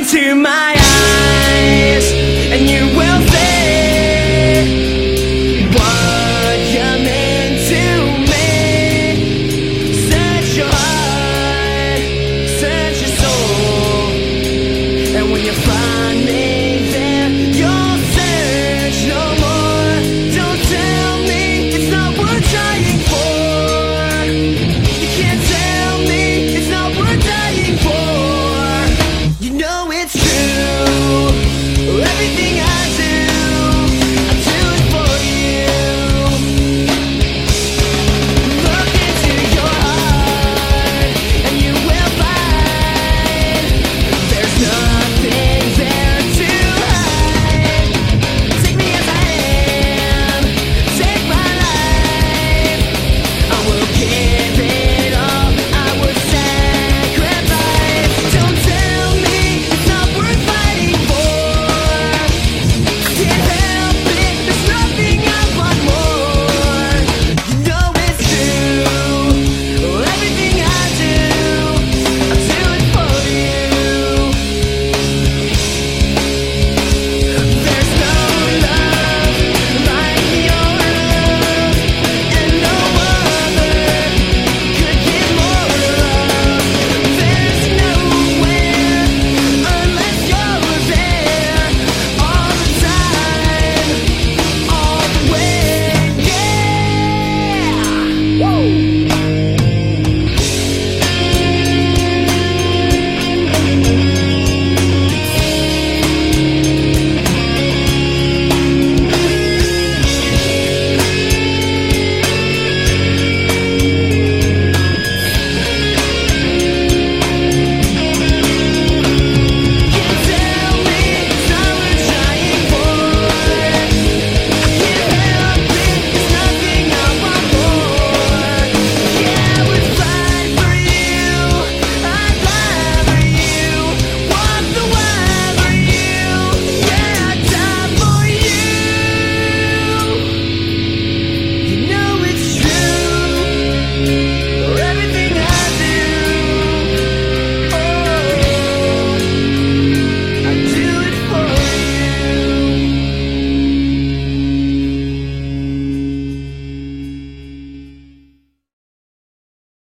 into my eyes,